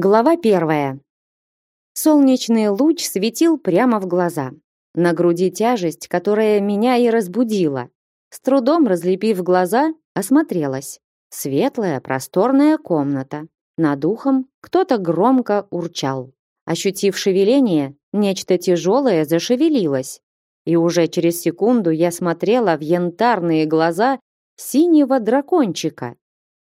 Глава первая. Солнечный луч светил прямо в глаза. На груди тяжесть, которая меня и разбудила. С трудом разлепив глаза, осмотрелась. Светлая, просторная комната. Над ухом кто-то громко урчал. Ощутив шевеление, нечто тяжелое зашевелилось. И уже через секунду я смотрела в янтарные глаза синего дракончика.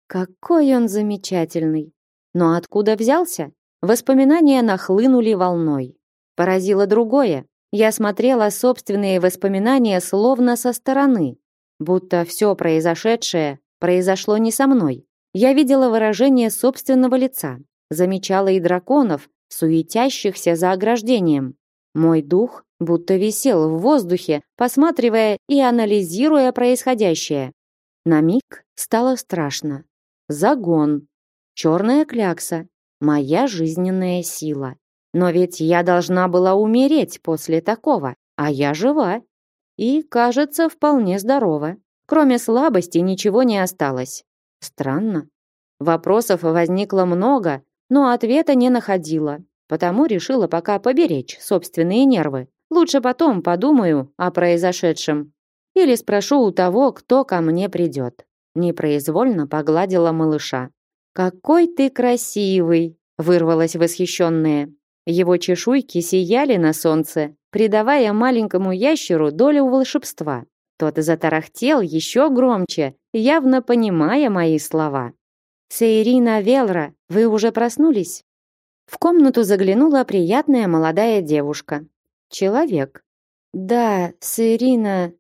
Какой он замечательный! Но откуда взялся? Воспоминания нахлынули волной. Поразило другое. Я смотрела собственные воспоминания словно со стороны, будто все произошедшее произошло не со мной. Я видела выражение собственного лица, замечала и драконов, суетящихся за ограждением. Мой дух будто висел в воздухе, посматривая и анализируя происходящее. На миг стало страшно. Загон, Черная клякса — моя жизненная сила. Но ведь я должна была умереть после такого, а я жива. И, кажется, вполне здорова. Кроме слабости ничего не осталось. Странно. Вопросов возникло много, но ответа не находила. Потому решила пока поберечь собственные нервы. Лучше потом подумаю о произошедшем. Или спрошу у того, кто ко мне придет. Непроизвольно погладила малыша. «Какой ты красивый!» — вырвалась восхищенная. Его чешуйки сияли на солнце, придавая маленькому ящеру долю волшебства. Тот затарахтел еще громче, явно понимая мои слова. «Сейрина Велра, вы уже проснулись?» В комнату заглянула приятная молодая девушка. Человек. «Да, Сейрина...»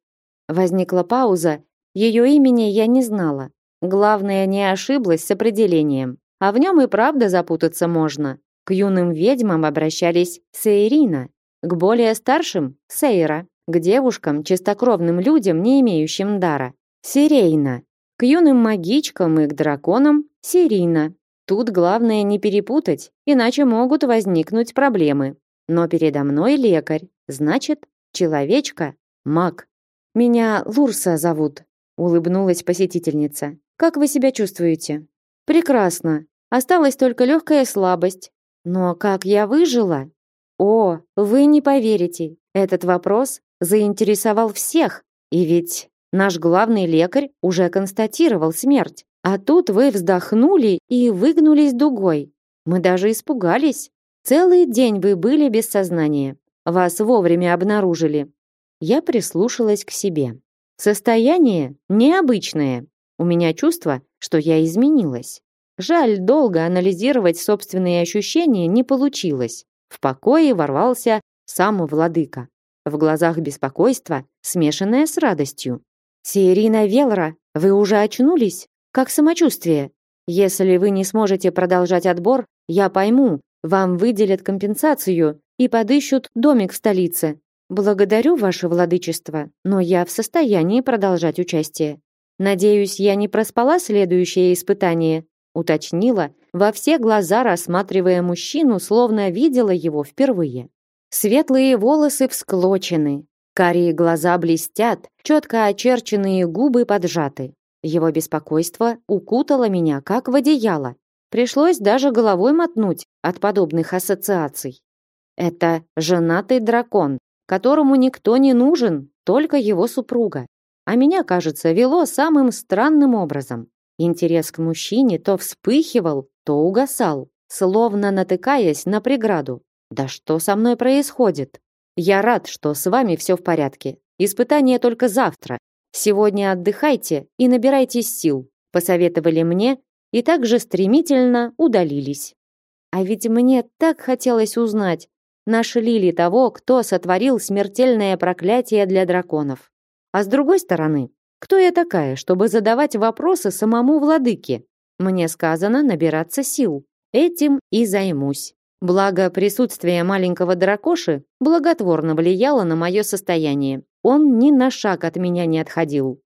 Возникла пауза. Ее имени я не знала. Главное, не ошиблась с определением. А в нем и правда запутаться можно. К юным ведьмам обращались Сейрина, к более старшим – Сейра, к девушкам, чистокровным людям, не имеющим дара – Сирейна, к юным магичкам и к драконам – Сирина. Тут главное не перепутать, иначе могут возникнуть проблемы. Но передо мной лекарь, значит, человечка – маг. Меня Лурса зовут, улыбнулась посетительница. Как вы себя чувствуете? Прекрасно. Осталась только легкая слабость. Но как я выжила? О, вы не поверите. Этот вопрос заинтересовал всех. И ведь наш главный лекарь уже констатировал смерть. А тут вы вздохнули и выгнулись дугой. Мы даже испугались. Целый день вы были без сознания. Вас вовремя обнаружили. Я прислушалась к себе. Состояние необычное. У меня чувство, что я изменилась. Жаль, долго анализировать собственные ощущения не получилось. В покое ворвался сам владыка. В глазах беспокойство, смешанное с радостью. «Сиерина Велра, вы уже очнулись? Как самочувствие? Если вы не сможете продолжать отбор, я пойму, вам выделят компенсацию и подыщут домик в столице. Благодарю ваше владычество, но я в состоянии продолжать участие. Надеюсь, я не проспала следующее испытание, уточнила, во все глаза рассматривая мужчину, словно видела его впервые. Светлые волосы всклочены, карие глаза блестят, четко очерченные губы поджаты. Его беспокойство укутало меня, как в одеяло. Пришлось даже головой мотнуть от подобных ассоциаций. Это женатый дракон, которому никто не нужен, только его супруга а меня, кажется, вело самым странным образом. Интерес к мужчине то вспыхивал, то угасал, словно натыкаясь на преграду. Да что со мной происходит? Я рад, что с вами все в порядке. Испытание только завтра. Сегодня отдыхайте и набирайтесь сил, посоветовали мне и также стремительно удалились. А ведь мне так хотелось узнать, нашли ли того, кто сотворил смертельное проклятие для драконов. А с другой стороны, кто я такая, чтобы задавать вопросы самому владыке? Мне сказано набираться сил. Этим и займусь. Благо, присутствие маленького дракоши благотворно влияло на мое состояние. Он ни на шаг от меня не отходил.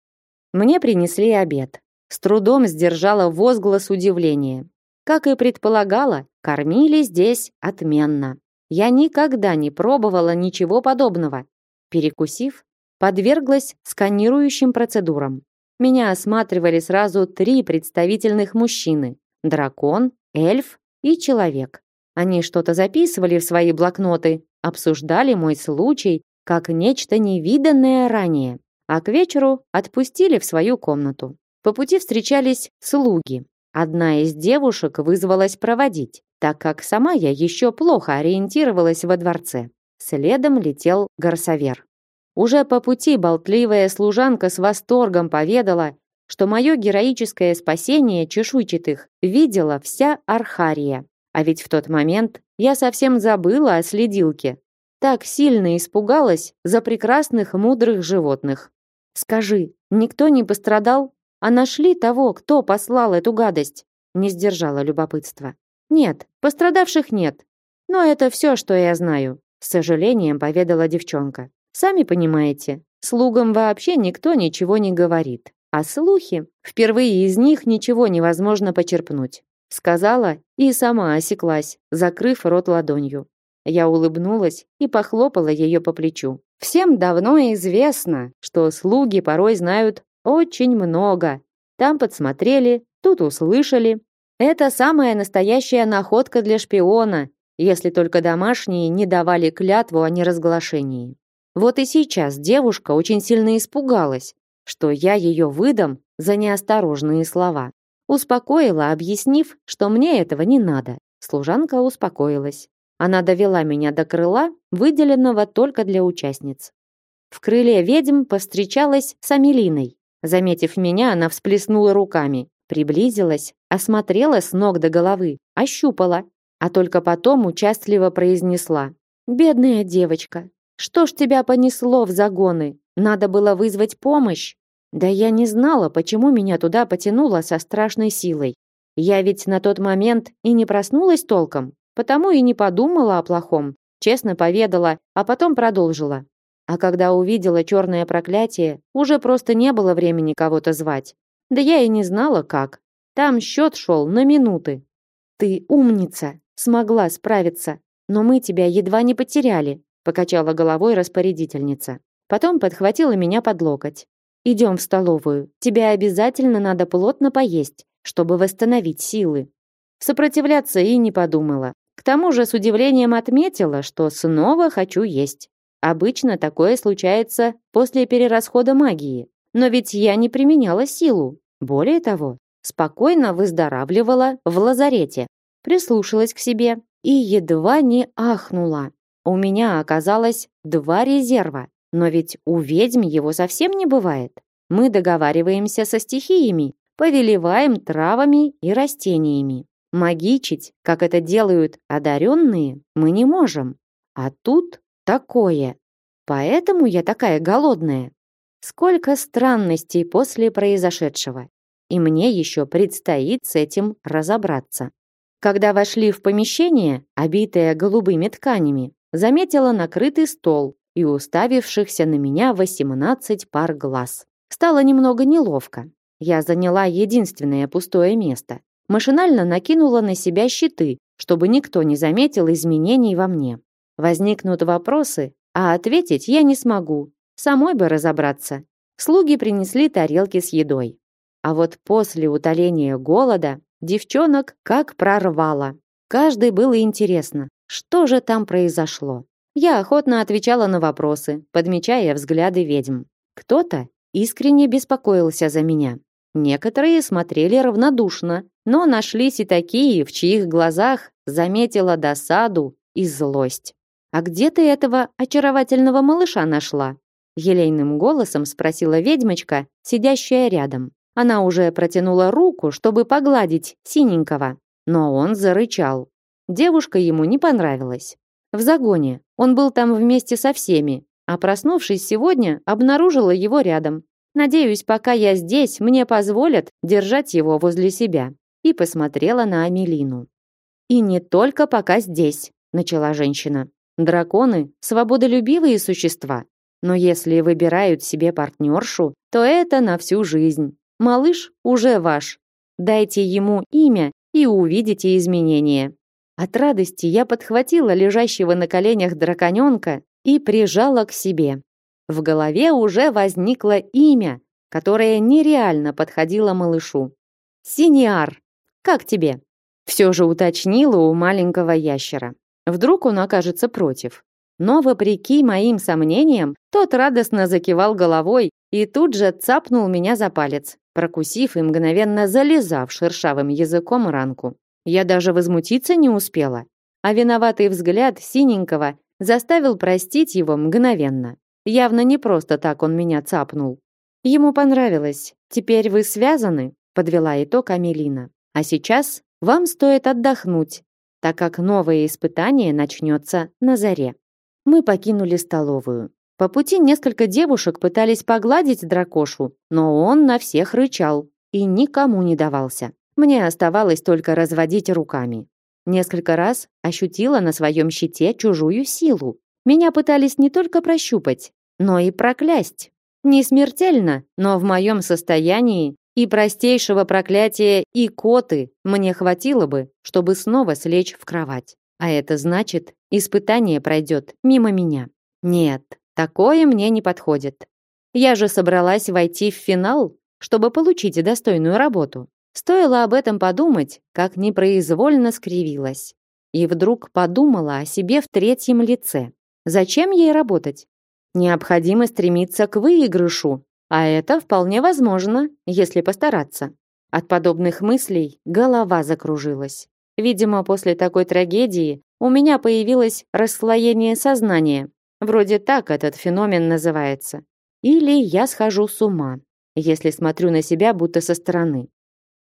Мне принесли обед. С трудом сдержала возглас удивления. Как и предполагала, кормили здесь отменно. Я никогда не пробовала ничего подобного. Перекусив, подверглась сканирующим процедурам. Меня осматривали сразу три представительных мужчины: дракон, эльф и человек. Они что-то записывали в свои блокноты, обсуждали мой случай как нечто невиданное ранее, а к вечеру отпустили в свою комнату. По пути встречались слуги. Одна из девушек вызвалась проводить, так как сама я еще плохо ориентировалась во дворце. Следом летел горсовер. Уже по пути болтливая служанка с восторгом поведала, что мое героическое спасение чешуйчатых видела вся Архария. А ведь в тот момент я совсем забыла о следилке. Так сильно испугалась за прекрасных мудрых животных. Скажи, никто не пострадал? А нашли того, кто послал эту гадость? Не сдержала любопытства. Нет, пострадавших нет. Но это все, что я знаю, с сожалением поведала девчонка. Сами понимаете, слугам вообще никто ничего не говорит. А слухи, впервые из них ничего невозможно почерпнуть. Сказала и сама осеклась, закрыв рот ладонью. Я улыбнулась и похлопала ее по плечу. Всем давно известно, что слуги порой знают очень много. Там подсмотрели, тут услышали. Это самая настоящая находка для шпиона, если только домашние не давали клятву о неразглашении. Вот и сейчас девушка очень сильно испугалась, что я ее выдам за неосторожные слова. Успокоила, объяснив, что мне этого не надо. Служанка успокоилась. Она довела меня до крыла, выделенного только для участниц. В крыле ведьм повстречалась с Амелиной. Заметив меня, она всплеснула руками, приблизилась, осмотрела с ног до головы, ощупала, а только потом участливо произнесла. «Бедная девочка, что ж тебя понесло в загоны? Надо было вызвать помощь?» Да я не знала, почему меня туда потянуло со страшной силой. Я ведь на тот момент и не проснулась толком, потому и не подумала о плохом. Честно поведала, а потом продолжила. А когда увидела черное проклятие, уже просто не было времени кого-то звать. Да я и не знала, как. Там счет шел на минуты. Ты умница, смогла справиться, но мы тебя едва не потеряли, покачала головой распорядительница. Потом подхватила меня под локоть. Идем в столовую. Тебе обязательно надо плотно поесть, чтобы восстановить силы. Сопротивляться и не подумала. К тому же с удивлением отметила, что снова хочу есть. Обычно такое случается после перерасхода магии. Но ведь я не применяла силу. Более того, спокойно выздоравливала в лазарете. Прислушалась к себе и едва не ахнула. У меня оказалось два резерва. Но ведь у ведьм его совсем не бывает. Мы договариваемся со стихиями, повелеваем травами и растениями. Магичить, как это делают одаренные, мы не можем. А тут такое. Поэтому я такая голодная. Сколько странностей после произошедшего. И мне еще предстоит с этим разобраться. Когда вошли в помещение, обитое голубыми тканями, заметила накрытый стол, и уставившихся на меня 18 пар глаз. Стало немного неловко. Я заняла единственное пустое место. Машинально накинула на себя щиты, чтобы никто не заметил изменений во мне. Возникнут вопросы, а ответить я не смогу. Самой бы разобраться. Слуги принесли тарелки с едой. А вот после утоления голода девчонок как прорвало. Каждой было интересно, что же там произошло. Я охотно отвечала на вопросы, подмечая взгляды ведьм. Кто-то искренне беспокоился за меня. Некоторые смотрели равнодушно, но нашлись и такие, в чьих глазах заметила досаду и злость. «А где ты этого очаровательного малыша нашла?» Елейным голосом спросила ведьмочка, сидящая рядом. Она уже протянула руку, чтобы погладить синенького, но он зарычал. Девушка ему не понравилась. В загоне. Он был там вместе со всеми, а проснувшись сегодня, обнаружила его рядом. Надеюсь, пока я здесь, мне позволят держать его возле себя. И посмотрела на Амелину. И не только пока здесь, начала женщина. Драконы свободолюбивые существа, но если выбирают себе партнершу, то это на всю жизнь. Малыш уже ваш. Дайте ему имя и увидите изменения. От радости я подхватила лежащего на коленях драконёнка и прижала к себе. В голове уже возникло имя, которое нереально подходило малышу. Синиар. Как тебе? Все же уточнила у маленького ящера. Вдруг он окажется против. Но, вопреки моим сомнениям, тот радостно закивал головой и тут же цапнул меня за палец, прокусив и мгновенно залезав шершавым языком ранку. Я даже возмутиться не успела, а виноватый взгляд синенького заставил простить его мгновенно. Явно не просто так он меня цапнул. Ему понравилось. Теперь вы связаны, подвела итог Амелина. А сейчас вам стоит отдохнуть, так как новое испытание начнется на заре. Мы покинули столовую. По пути несколько девушек пытались погладить дракошу, но он на всех рычал и никому не давался. Мне оставалось только разводить руками. Несколько раз ощутила на своем щите чужую силу. Меня пытались не только прощупать, но и проклясть. Не смертельно, но в моем состоянии и простейшего проклятия и коты мне хватило бы, чтобы снова слечь в кровать. А это значит, испытание пройдет мимо меня. Нет, такое мне не подходит. Я же собралась войти в финал, чтобы получить достойную работу. Стоило об этом подумать, как непроизвольно скривилась. И вдруг подумала о себе в третьем лице. Зачем ей работать? Необходимо стремиться к выигрышу, а это вполне возможно, если постараться. От подобных мыслей голова закружилась. Видимо, после такой трагедии у меня появилось расслоение сознания. Вроде так этот феномен называется. Или я схожу с ума, если смотрю на себя будто со стороны.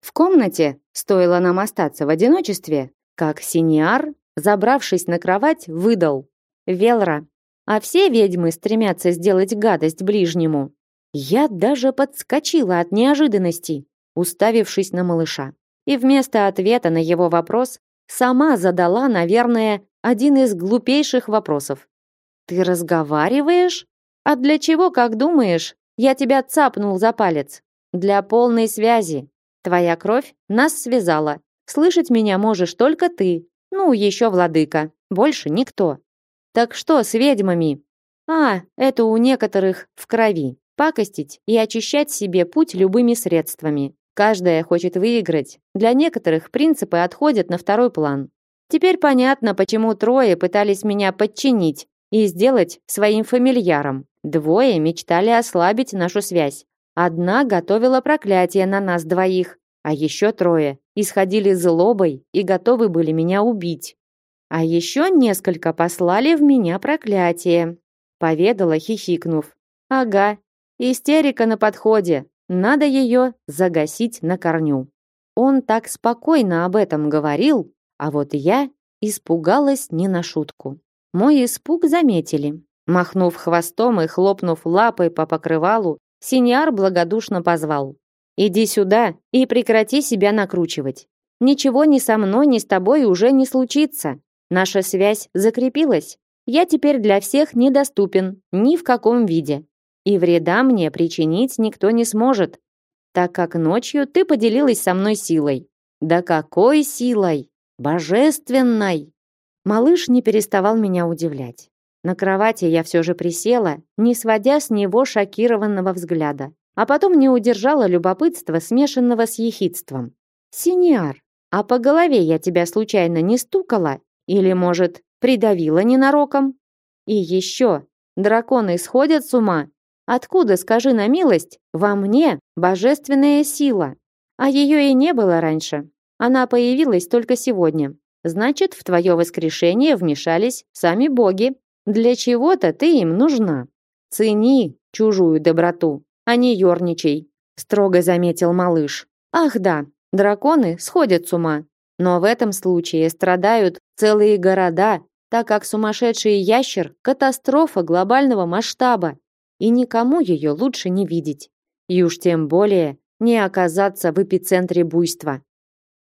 В комнате, стоило нам остаться в одиночестве, как Синиар, забравшись на кровать, выдал. «Велра, а все ведьмы стремятся сделать гадость ближнему». Я даже подскочила от неожиданности, уставившись на малыша и вместо ответа на его вопрос сама задала, наверное, один из глупейших вопросов. «Ты разговариваешь? А для чего, как думаешь, я тебя цапнул за палец? Для полной связи. Твоя кровь нас связала. Слышать меня можешь только ты. Ну, еще владыка. Больше никто. Так что с ведьмами? А, это у некоторых в крови. Пакостить и очищать себе путь любыми средствами. Каждая хочет выиграть. Для некоторых принципы отходят на второй план. Теперь понятно, почему трое пытались меня подчинить и сделать своим фамильяром. Двое мечтали ослабить нашу связь. Одна готовила проклятие на нас двоих, а еще трое исходили злобой и готовы были меня убить. А еще несколько послали в меня проклятие, поведала, хихикнув. Ага, истерика на подходе, надо ее загасить на корню. Он так спокойно об этом говорил, а вот я испугалась не на шутку. Мой испуг заметили. Махнув хвостом и хлопнув лапой по покрывалу, Синьяр благодушно позвал. «Иди сюда и прекрати себя накручивать. Ничего ни со мной, ни с тобой уже не случится. Наша связь закрепилась. Я теперь для всех недоступен, ни в каком виде и вреда мне причинить никто не сможет, так как ночью ты поделилась со мной силой. Да какой силой? Божественной! Малыш не переставал меня удивлять. На кровати я все же присела, не сводя с него шокированного взгляда, а потом не удержала любопытства, смешанного с ехидством. «Синиар, а по голове я тебя случайно не стукала? Или, может, придавила ненароком? И еще, драконы сходят с ума Откуда, скажи на милость, во мне божественная сила? А ее и не было раньше. Она появилась только сегодня. Значит, в твое воскрешение вмешались сами боги. Для чего-то ты им нужна. Цени чужую доброту, а не ерничай, строго заметил малыш. Ах да, драконы сходят с ума. Но в этом случае страдают целые города, так как сумасшедший ящер – катастрофа глобального масштаба и никому ее лучше не видеть. И уж тем более не оказаться в эпицентре буйства.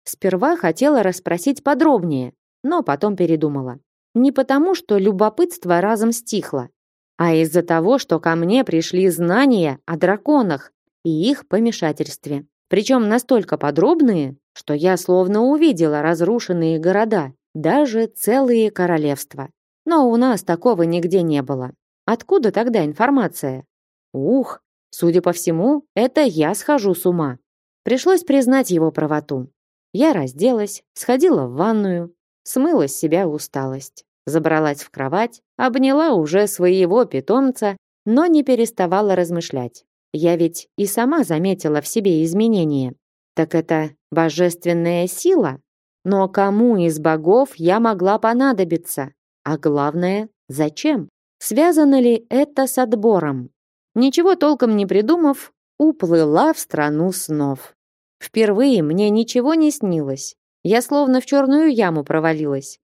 Сперва хотела расспросить подробнее, но потом передумала. Не потому, что любопытство разом стихло, а из-за того, что ко мне пришли знания о драконах и их помешательстве. Причем настолько подробные, что я словно увидела разрушенные города, даже целые королевства. Но у нас такого нигде не было. Откуда тогда информация? Ух, судя по всему, это я схожу с ума. Пришлось признать его правоту. Я разделась, сходила в ванную, смыла с себя усталость, забралась в кровать, обняла уже своего питомца, но не переставала размышлять. Я ведь и сама заметила в себе изменения. Так это божественная сила? Но кому из богов я могла понадобиться? А главное, зачем? Связано ли это с отбором? Ничего толком не придумав, уплыла в страну снов. Впервые мне ничего не снилось. Я словно в черную яму провалилась.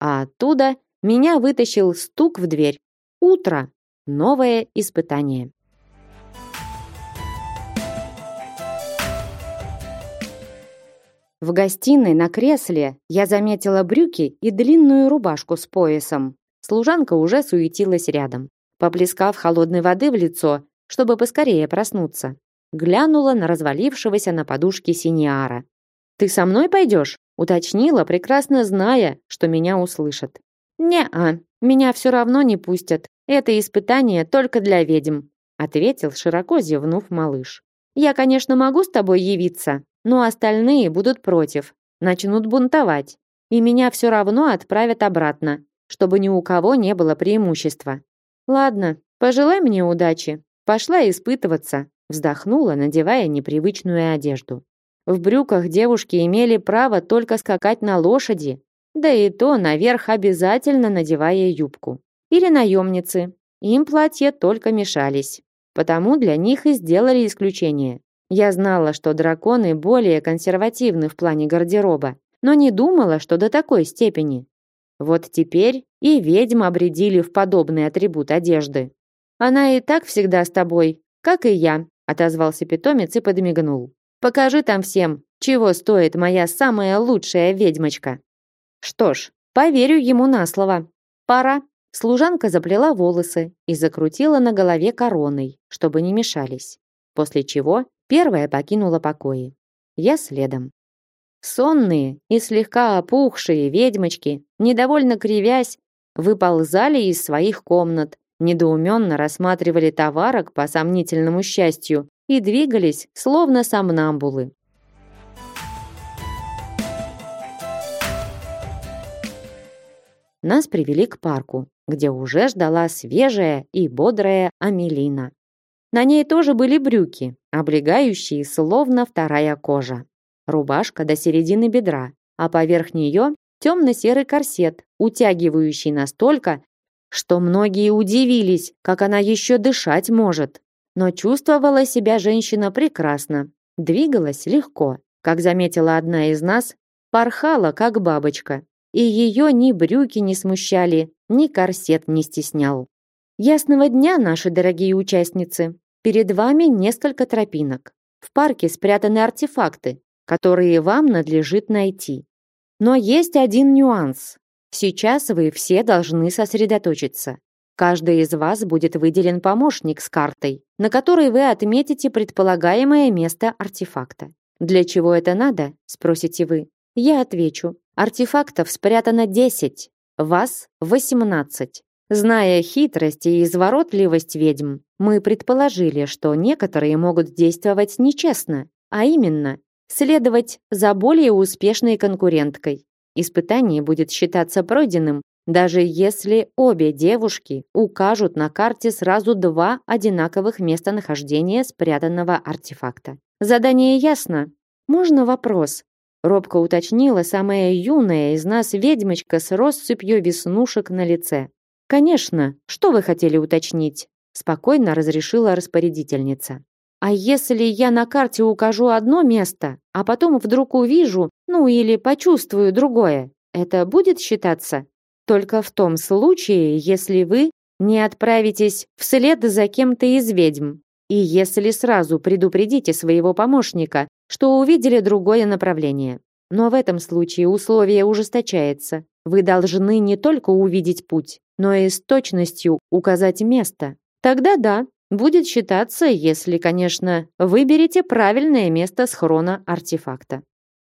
А оттуда меня вытащил стук в дверь. Утро. Новое испытание. В гостиной на кресле я заметила брюки и длинную рубашку с поясом. Служанка уже суетилась рядом. Поплескав холодной воды в лицо, чтобы поскорее проснуться, глянула на развалившегося на подушке синиара. «Ты со мной пойдешь?» уточнила, прекрасно зная, что меня услышат. «Не-а, меня все равно не пустят. Это испытание только для ведьм», ответил, широко зевнув малыш. «Я, конечно, могу с тобой явиться, но остальные будут против, начнут бунтовать, и меня все равно отправят обратно, чтобы ни у кого не было преимущества. Ладно, пожелай мне удачи. Пошла испытываться, вздохнула, надевая непривычную одежду. В брюках девушки имели право только скакать на лошади, да и то наверх обязательно надевая юбку. Или наемницы. Им платья только мешались. Потому для них и сделали исключение. Я знала, что драконы более консервативны в плане гардероба, но не думала, что до такой степени. Вот теперь и ведьм обредили в подобный атрибут одежды. Она и так всегда с тобой, как и я, отозвался питомец и подмигнул. Покажи там всем, чего стоит моя самая лучшая ведьмочка. Что ж, поверю ему на слово. Пора. Служанка заплела волосы и закрутила на голове короной, чтобы не мешались. После чего Первая покинула покои. Я следом. Сонные и слегка опухшие ведьмочки, недовольно кривясь, выползали из своих комнат, недоуменно рассматривали товарок по сомнительному счастью и двигались, словно сомнамбулы. Нас привели к парку, где уже ждала свежая и бодрая Амелина. На ней тоже были брюки, облегающие словно вторая кожа. Рубашка до середины бедра, а поверх нее темно-серый корсет, утягивающий настолько, что многие удивились, как она еще дышать может. Но чувствовала себя женщина прекрасно, двигалась легко. Как заметила одна из нас, порхала, как бабочка. И ее ни брюки не смущали, ни корсет не стеснял. Ясного дня, наши дорогие участницы. Перед вами несколько тропинок. В парке спрятаны артефакты, которые вам надлежит найти. Но есть один нюанс. Сейчас вы все должны сосредоточиться. Каждый из вас будет выделен помощник с картой, на которой вы отметите предполагаемое место артефакта. Для чего это надо, спросите вы. Я отвечу. Артефактов спрятано 10, вас 18. Зная хитрость и изворотливость ведьм, мы предположили, что некоторые могут действовать нечестно, а именно следовать за более успешной конкуренткой. Испытание будет считаться пройденным, даже если обе девушки укажут на карте сразу два одинаковых местонахождения спрятанного артефакта. Задание ясно? Можно вопрос? Робко уточнила самая юная из нас ведьмочка с россыпью веснушек на лице. Конечно, что вы хотели уточнить? спокойно разрешила распорядительница. А если я на карте укажу одно место, а потом вдруг увижу, ну или почувствую другое, это будет считаться только в том случае, если вы не отправитесь вслед за кем-то из ведьм, и если сразу предупредите своего помощника, что увидели другое направление. Но в этом случае условие ужесточается. Вы должны не только увидеть путь, но и с точностью указать место. Тогда да, будет считаться, если, конечно, выберете правильное место схрона артефакта.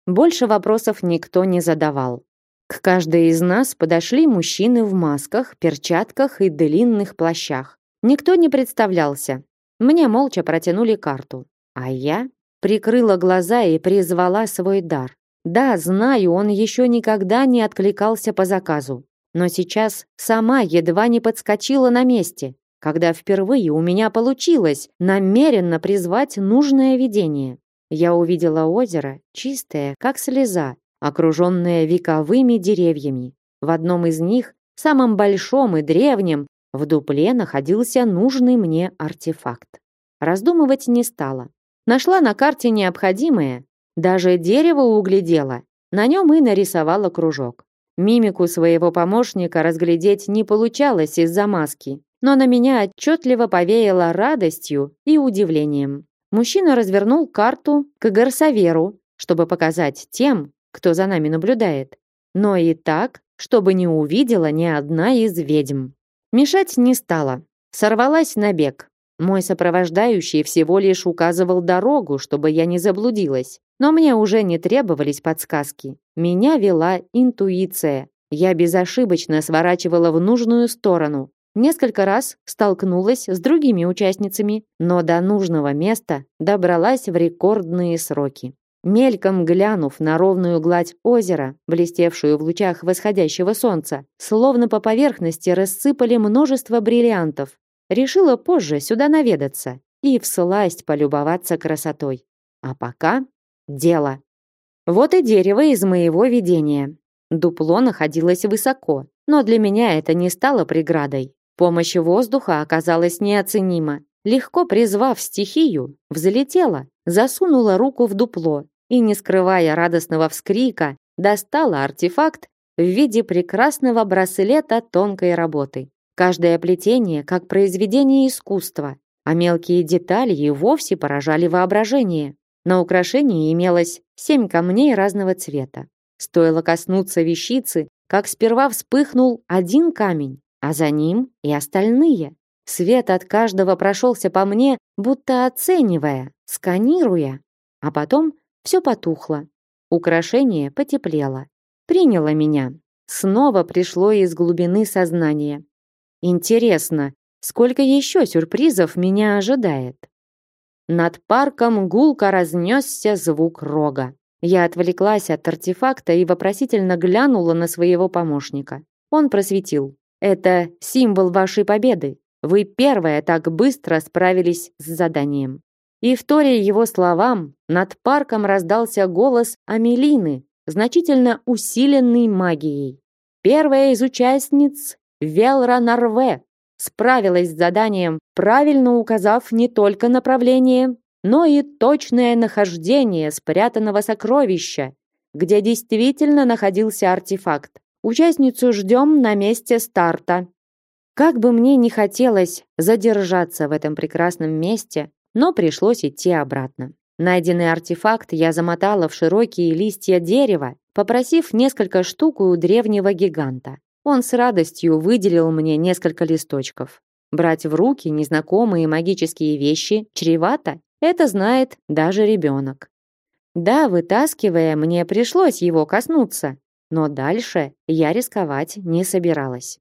Больше вопросов никто не задавал. К каждой из нас подошли мужчины в масках, перчатках и длинных плащах. Никто не представлялся. Мне молча протянули карту. А я прикрыла глаза и призвала свой дар. Да, знаю, он еще никогда не откликался по заказу. Но сейчас сама едва не подскочила на месте, когда впервые у меня получилось намеренно призвать нужное видение. Я увидела озеро, чистое, как слеза, окруженное вековыми деревьями. В одном из них, самом большом и древнем, в дупле находился нужный мне артефакт. Раздумывать не стала. Нашла на карте необходимое, даже дерево углядела, на нем и нарисовала кружок. Мимику своего помощника разглядеть не получалось из-за маски, но на меня отчетливо повеяло радостью и удивлением. Мужчина развернул карту к Гарсаверу, чтобы показать тем, кто за нами наблюдает, но и так, чтобы не увидела ни одна из ведьм. Мешать не стала, сорвалась на бег. Мой сопровождающий всего лишь указывал дорогу, чтобы я не заблудилась. Но мне уже не требовались подсказки. Меня вела интуиция. Я безошибочно сворачивала в нужную сторону. Несколько раз столкнулась с другими участницами, но до нужного места добралась в рекордные сроки. Мельком глянув на ровную гладь озера, блестевшую в лучах восходящего солнца, словно по поверхности рассыпали множество бриллиантов. Решила позже сюда наведаться и всласть полюбоваться красотой. А пока дело. Вот и дерево из моего видения. Дупло находилось высоко, но для меня это не стало преградой. Помощь воздуха оказалась неоценима. Легко призвав стихию, взлетела, засунула руку в дупло и, не скрывая радостного вскрика, достала артефакт в виде прекрасного браслета тонкой работы. Каждое плетение как произведение искусства, а мелкие детали и вовсе поражали воображение. На украшении имелось семь камней разного цвета. Стоило коснуться вещицы, как сперва вспыхнул один камень, а за ним и остальные. Свет от каждого прошелся по мне, будто оценивая, сканируя, а потом все потухло. Украшение потеплело. Приняло меня. Снова пришло из глубины сознания. Интересно, сколько еще сюрпризов меня ожидает? Над парком гулко разнесся звук рога. Я отвлеклась от артефакта и вопросительно глянула на своего помощника. Он просветил. «Это символ вашей победы. Вы первая так быстро справились с заданием». И вторя его словам, над парком раздался голос Амелины, значительно усиленный магией. Первая из участниц, Велра Нарве, справилась с заданием, правильно указав не только направление, но и точное нахождение спрятанного сокровища, где действительно находился артефакт. Участницу ждем на месте старта. Как бы мне не хотелось задержаться в этом прекрасном месте, но пришлось идти обратно. Найденный артефакт я замотала в широкие листья дерева, попросив несколько штук у древнего гиганта. Он с радостью выделил мне несколько листочков. Брать в руки незнакомые магические вещи чревато, это знает даже ребенок. Да, вытаскивая, мне пришлось его коснуться, но дальше я рисковать не собиралась.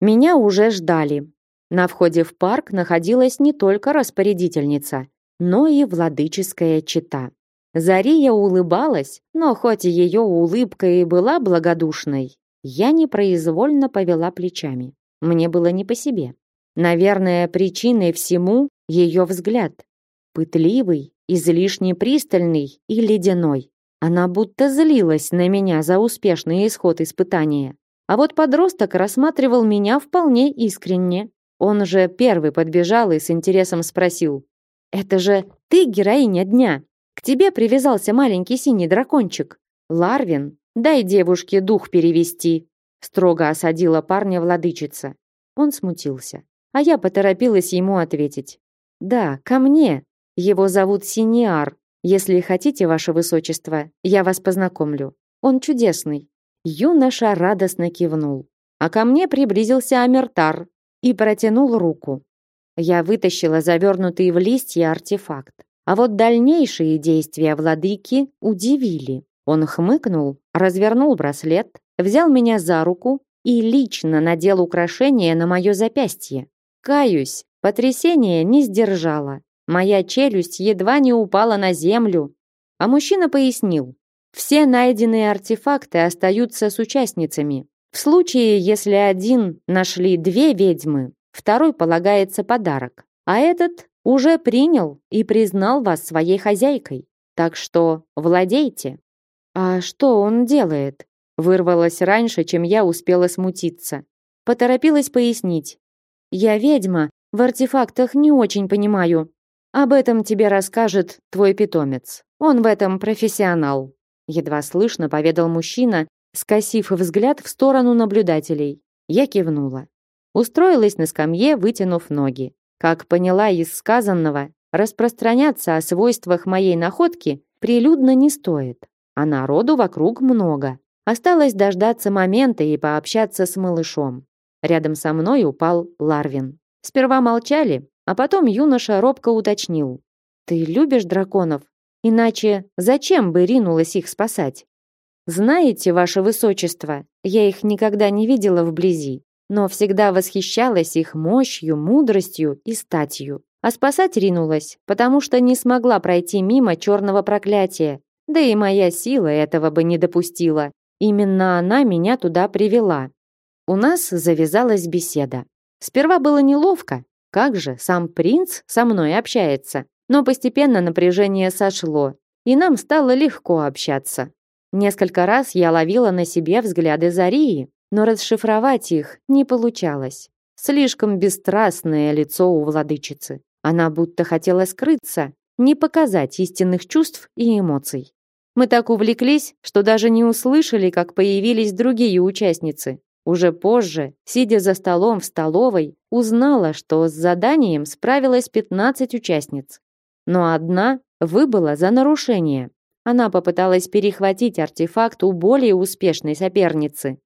Меня уже ждали. На входе в парк находилась не только распорядительница, но и владыческая чета. Зария улыбалась, но хоть ее улыбка и была благодушной, я непроизвольно повела плечами. Мне было не по себе. Наверное, причиной всему ее взгляд. Пытливый, излишне пристальный и ледяной. Она будто злилась на меня за успешный исход испытания. А вот подросток рассматривал меня вполне искренне. Он же первый подбежал и с интересом спросил. «Это же ты героиня дня. К тебе привязался маленький синий дракончик. Ларвин, дай девушке дух перевести», строго осадила парня владычица. Он смутился. А я поторопилась ему ответить. «Да, ко мне. Его зовут Синиар. Если хотите, ваше высочество, я вас познакомлю. Он чудесный». Юноша радостно кивнул. А ко мне приблизился Амертар, и протянул руку. Я вытащила завернутый в листья артефакт. А вот дальнейшие действия владыки удивили. Он хмыкнул, развернул браслет, взял меня за руку и лично надел украшение на мое запястье. Каюсь, потрясение не сдержало. Моя челюсть едва не упала на землю. А мужчина пояснил. Все найденные артефакты остаются с участницами. В случае, если один нашли две ведьмы, второй полагается подарок. А этот уже принял и признал вас своей хозяйкой. Так что владейте. А что он делает? Вырвалось раньше, чем я успела смутиться. Поторопилась пояснить. Я ведьма, в артефактах не очень понимаю. Об этом тебе расскажет твой питомец. Он в этом профессионал едва слышно поведал мужчина, скосив взгляд в сторону наблюдателей. Я кивнула. Устроилась на скамье, вытянув ноги. Как поняла из сказанного, распространяться о свойствах моей находки прилюдно не стоит, а народу вокруг много. Осталось дождаться момента и пообщаться с малышом. Рядом со мной упал Ларвин. Сперва молчали, а потом юноша робко уточнил. «Ты любишь драконов?» Иначе зачем бы ринулась их спасать? Знаете, ваше высочество, я их никогда не видела вблизи, но всегда восхищалась их мощью, мудростью и статью. А спасать ринулась, потому что не смогла пройти мимо черного проклятия. Да и моя сила этого бы не допустила. Именно она меня туда привела. У нас завязалась беседа. Сперва было неловко. Как же, сам принц со мной общается. Но постепенно напряжение сошло, и нам стало легко общаться. Несколько раз я ловила на себе взгляды Зарии, но расшифровать их не получалось. Слишком бесстрастное лицо у владычицы. Она будто хотела скрыться, не показать истинных чувств и эмоций. Мы так увлеклись, что даже не услышали, как появились другие участницы. Уже позже, сидя за столом в столовой, узнала, что с заданием справилось 15 участниц но одна выбыла за нарушение. Она попыталась перехватить артефакт у более успешной соперницы.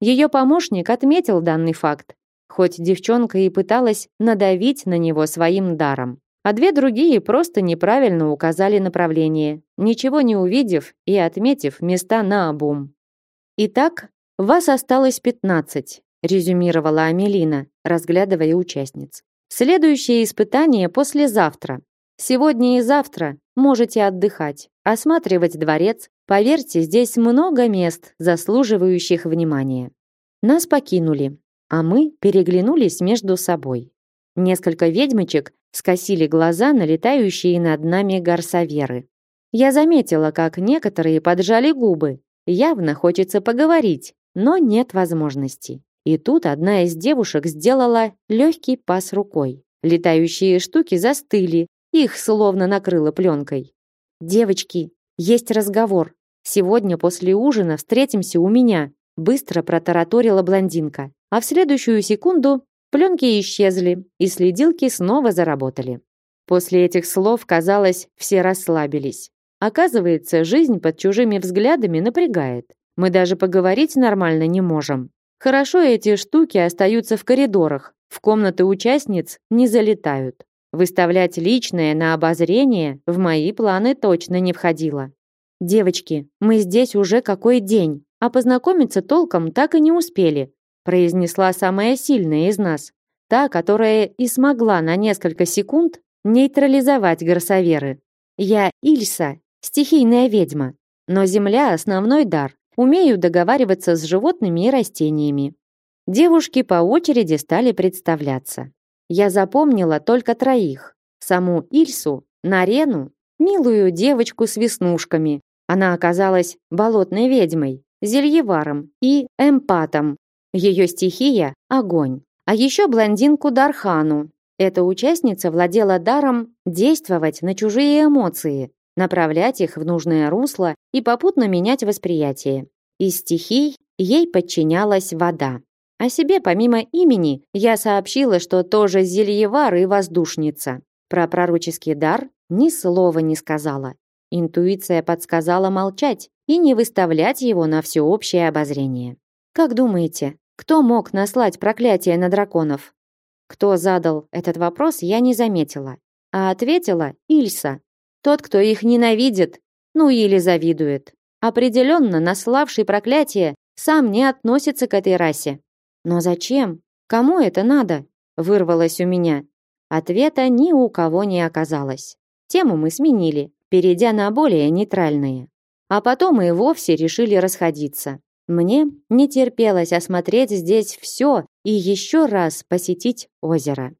Ее помощник отметил данный факт, хоть девчонка и пыталась надавить на него своим даром. А две другие просто неправильно указали направление, ничего не увидев и отметив места на обум. «Итак, вас осталось пятнадцать», резюмировала Амелина, разглядывая участниц. Следующее испытание послезавтра. Сегодня и завтра можете отдыхать, осматривать дворец. Поверьте, здесь много мест, заслуживающих внимания. Нас покинули, а мы переглянулись между собой. Несколько ведьмочек скосили глаза на летающие над нами горсоверы. Я заметила, как некоторые поджали губы. Явно хочется поговорить, но нет возможности. И тут одна из девушек сделала легкий пас рукой. Летающие штуки застыли, их словно накрыло пленкой. «Девочки, есть разговор. Сегодня после ужина встретимся у меня», быстро протараторила блондинка. А в следующую секунду пленки исчезли, и следилки снова заработали. После этих слов, казалось, все расслабились. Оказывается, жизнь под чужими взглядами напрягает. Мы даже поговорить нормально не можем. Хорошо эти штуки остаются в коридорах, в комнаты участниц не залетают. Выставлять личное на обозрение в мои планы точно не входило. «Девочки, мы здесь уже какой день, а познакомиться толком так и не успели», произнесла самая сильная из нас, та, которая и смогла на несколько секунд нейтрализовать горсоверы. «Я Ильса, стихийная ведьма, но земля — основной дар. Умею договариваться с животными и растениями». Девушки по очереди стали представляться. Я запомнила только троих. Саму Ильсу, Нарену, милую девочку с веснушками. Она оказалась болотной ведьмой, зельеваром и эмпатом. Ее стихия – огонь. А еще блондинку Дархану. Эта участница владела даром действовать на чужие эмоции, направлять их в нужное русло и попутно менять восприятие. Из стихий ей подчинялась вода. О себе помимо имени я сообщила, что тоже зельевар и воздушница. Про пророческий дар ни слова не сказала. Интуиция подсказала молчать и не выставлять его на всеобщее обозрение. Как думаете, кто мог наслать проклятие на драконов? Кто задал этот вопрос, я не заметила, а ответила Ильса. Тот, кто их ненавидит, ну или завидует. Определенно, наславший проклятие сам не относится к этой расе. Но зачем? Кому это надо? Вырвалось у меня. Ответа ни у кого не оказалось. Тему мы сменили, перейдя на более нейтральные. а потом и вовсе решили расходиться. Мне не терпелось осмотреть здесь все и еще раз посетить озеро.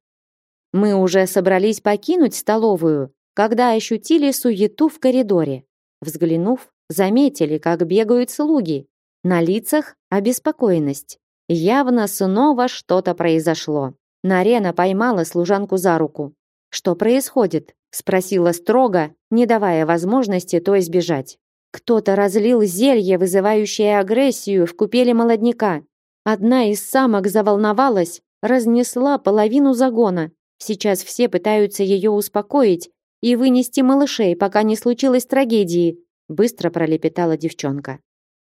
Мы уже собрались покинуть столовую, когда ощутили суету в коридоре. Взглянув, заметили, как бегают слуги. На лицах обеспокоенность. Явно снова что-то произошло. Нарена поймала служанку за руку. «Что происходит?» – спросила строго, не давая возможности то избежать. Кто-то разлил зелье, вызывающее агрессию в купели молодняка. Одна из самок заволновалась, разнесла половину загона. Сейчас все пытаются ее успокоить и вынести малышей, пока не случилось трагедии, быстро пролепетала девчонка.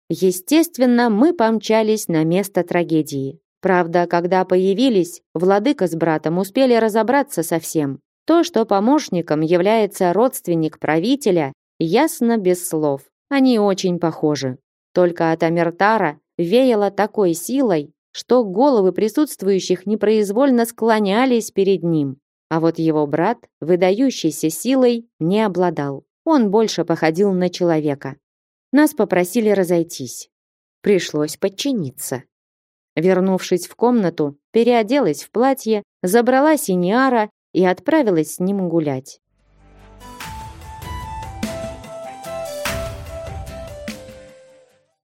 Естественно, мы помчались на место трагедии. Правда, когда появились, владыка с братом успели разобраться со всем. То, что помощником является родственник правителя, ясно без слов. Они очень похожи. Только от Амертара веяло такой силой, что головы присутствующих непроизвольно склонялись перед ним. А вот его брат, выдающийся силой, не обладал. Он больше походил на человека. Нас попросили разойтись. Пришлось подчиниться. Вернувшись в комнату, переоделась в платье, забрала Синиара и отправилась с ним гулять.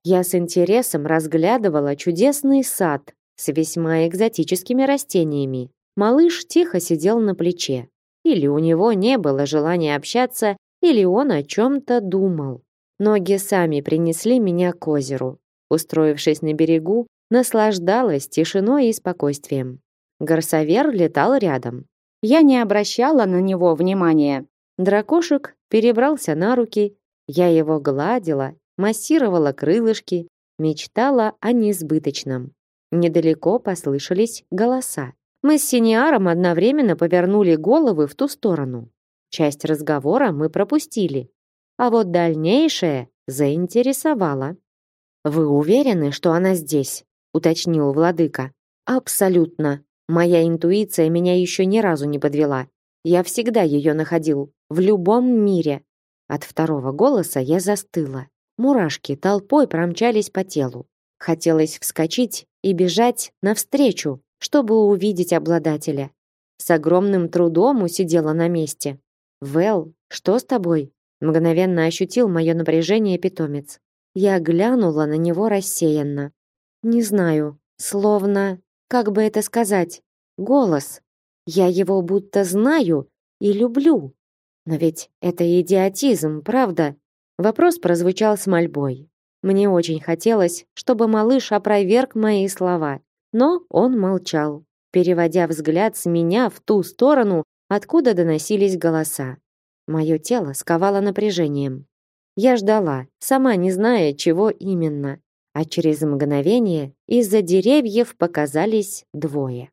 Я с интересом разглядывала чудесный сад с весьма экзотическими растениями. Малыш тихо сидел на плече. Или у него не было желания общаться, или он о чем-то думал. Ноги сами принесли меня к озеру. Устроившись на берегу, наслаждалась тишиной и спокойствием. Горсовер летал рядом. Я не обращала на него внимания. Дракошек перебрался на руки, я его гладила массировала крылышки, мечтала о несбыточном. Недалеко послышались голоса. Мы с Синиаром одновременно повернули головы в ту сторону. Часть разговора мы пропустили, а вот дальнейшее заинтересовало. «Вы уверены, что она здесь?» — уточнил владыка. «Абсолютно. Моя интуиция меня еще ни разу не подвела. Я всегда ее находил, в любом мире». От второго голоса я застыла. Мурашки толпой промчались по телу. Хотелось вскочить и бежать навстречу, чтобы увидеть обладателя. С огромным трудом усидела на месте. «Вэл, что с тобой?» Мгновенно ощутил мое напряжение питомец. Я глянула на него рассеянно. Не знаю, словно, как бы это сказать, голос. Я его будто знаю и люблю. Но ведь это идиотизм, правда? Вопрос прозвучал с мольбой. Мне очень хотелось, чтобы малыш опроверг мои слова, но он молчал, переводя взгляд с меня в ту сторону, откуда доносились голоса. Мое тело сковало напряжением. Я ждала, сама не зная, чего именно. А через мгновение из-за деревьев показались двое.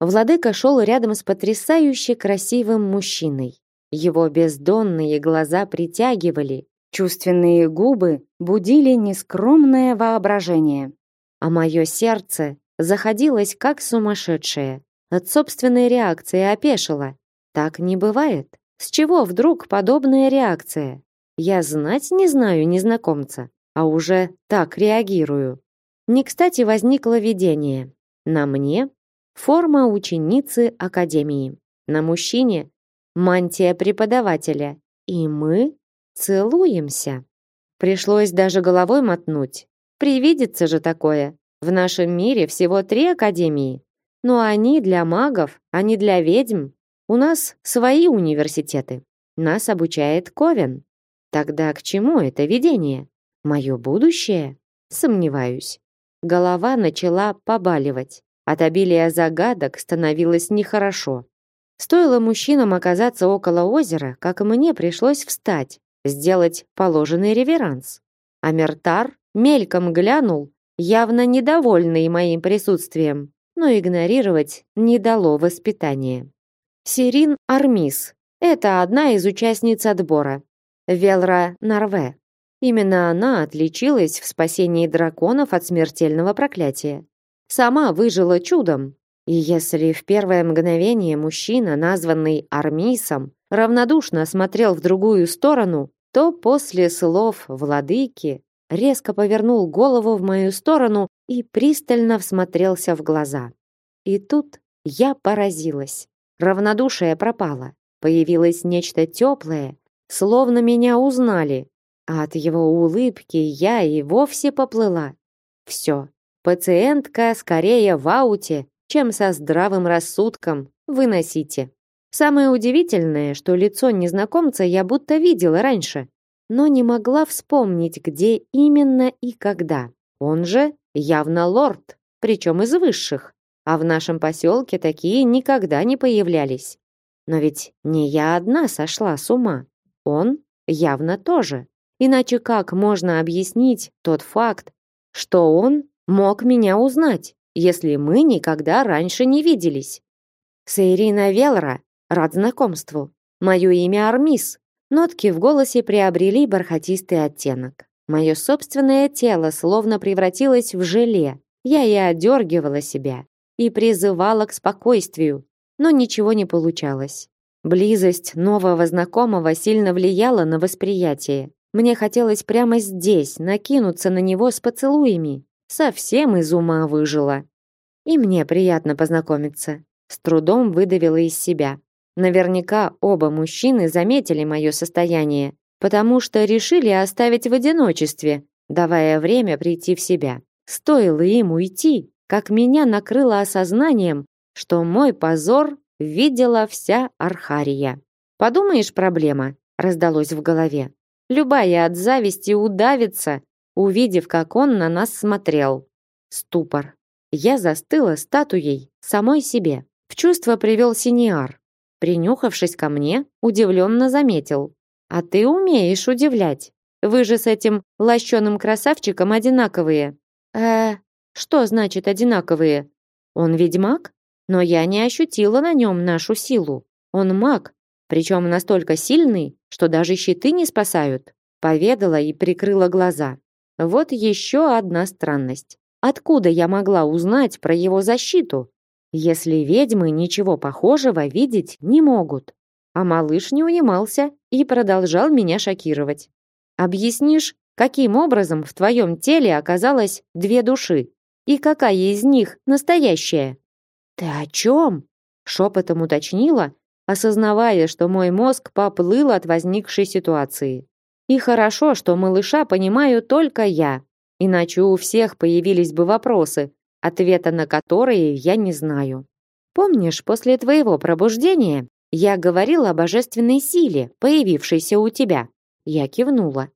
Владыка шел рядом с потрясающе красивым мужчиной. Его бездонные глаза притягивали, Чувственные губы будили нескромное воображение, а мое сердце заходилось как сумасшедшее. От собственной реакции опешило. Так не бывает. С чего вдруг подобная реакция? Я знать не знаю незнакомца, а уже так реагирую. Не кстати возникло видение. На мне форма ученицы академии, на мужчине мантия преподавателя, и мы Целуемся. Пришлось даже головой мотнуть. Привидится же такое. В нашем мире всего три академии. Но они для магов, а не для ведьм. У нас свои университеты. Нас обучает Ковен. Тогда к чему это видение? Мое будущее? Сомневаюсь. Голова начала побаливать. От обилия загадок становилось нехорошо. Стоило мужчинам оказаться около озера, как мне пришлось встать, сделать положенный реверанс. А Мертар мельком глянул, явно недовольный моим присутствием, но игнорировать не дало воспитания. Сирин Армис – это одна из участниц отбора. Велра Нарве. Именно она отличилась в спасении драконов от смертельного проклятия. Сама выжила чудом. И если в первое мгновение мужчина, названный Армисом, равнодушно смотрел в другую сторону, то после слов владыки резко повернул голову в мою сторону и пристально всмотрелся в глаза. И тут я поразилась. Равнодушие пропало. Появилось нечто теплое, словно меня узнали. А от его улыбки я и вовсе поплыла. Все, пациентка скорее в ауте, чем со здравым рассудком. Выносите. Самое удивительное, что лицо незнакомца я будто видела раньше, но не могла вспомнить, где именно и когда. Он же явно лорд, причем из высших, а в нашем поселке такие никогда не появлялись. Но ведь не я одна сошла с ума. Он явно тоже. Иначе как можно объяснить тот факт, что он мог меня узнать, если мы никогда раньше не виделись? Сейрина Велра, рад знакомству. Мое имя Армис. Нотки в голосе приобрели бархатистый оттенок. Мое собственное тело словно превратилось в желе. Я и одергивала себя, и призывала к спокойствию, но ничего не получалось. Близость нового знакомого сильно влияла на восприятие. Мне хотелось прямо здесь накинуться на него с поцелуями. Совсем из ума выжила. И мне приятно познакомиться. С трудом выдавила из себя. Наверняка оба мужчины заметили мое состояние, потому что решили оставить в одиночестве, давая время прийти в себя. Стоило им уйти, как меня накрыло осознанием, что мой позор видела вся Архария. «Подумаешь, проблема», — раздалось в голове. «Любая от зависти удавится, увидев, как он на нас смотрел». Ступор. Я застыла статуей самой себе. В чувство привел Синиар. Принюхавшись ко мне, удивленно заметил. «А ты умеешь удивлять. Вы же с этим лощеным красавчиком одинаковые». «Э, что значит одинаковые? Он ведьмак? Но я не ощутила на нем нашу силу. Он маг, причем настолько сильный, что даже щиты не спасают». Поведала и прикрыла глаза. Вот еще одна странность. Откуда я могла узнать про его защиту? если ведьмы ничего похожего видеть не могут. А малыш не унимался и продолжал меня шокировать. Объяснишь, каким образом в твоем теле оказалось две души? И какая из них настоящая? Ты о чем? Шепотом уточнила, осознавая, что мой мозг поплыл от возникшей ситуации. И хорошо, что малыша понимаю только я, иначе у всех появились бы вопросы, ответа на которые я не знаю. Помнишь, после твоего пробуждения я говорила о божественной силе, появившейся у тебя? Я кивнула.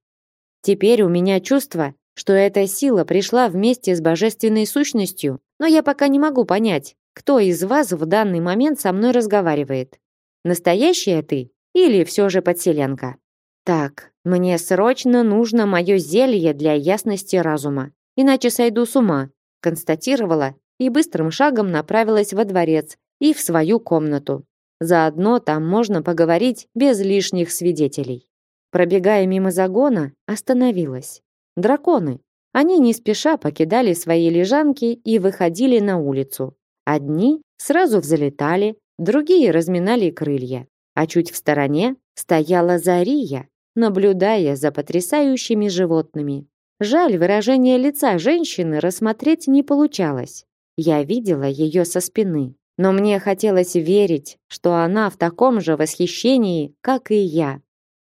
Теперь у меня чувство, что эта сила пришла вместе с божественной сущностью, но я пока не могу понять, кто из вас в данный момент со мной разговаривает. Настоящая ты или все же подселенка? Так, мне срочно нужно мое зелье для ясности разума, иначе сойду с ума констатировала и быстрым шагом направилась во дворец и в свою комнату. Заодно там можно поговорить без лишних свидетелей. Пробегая мимо загона, остановилась. Драконы. Они не спеша покидали свои лежанки и выходили на улицу. Одни сразу взлетали, другие разминали крылья. А чуть в стороне стояла Зария, наблюдая за потрясающими животными. Жаль, выражение лица женщины рассмотреть не получалось. Я видела ее со спины, но мне хотелось верить, что она в таком же восхищении, как и я.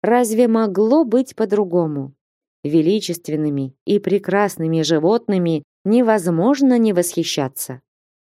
Разве могло быть по-другому? Величественными и прекрасными животными невозможно не восхищаться.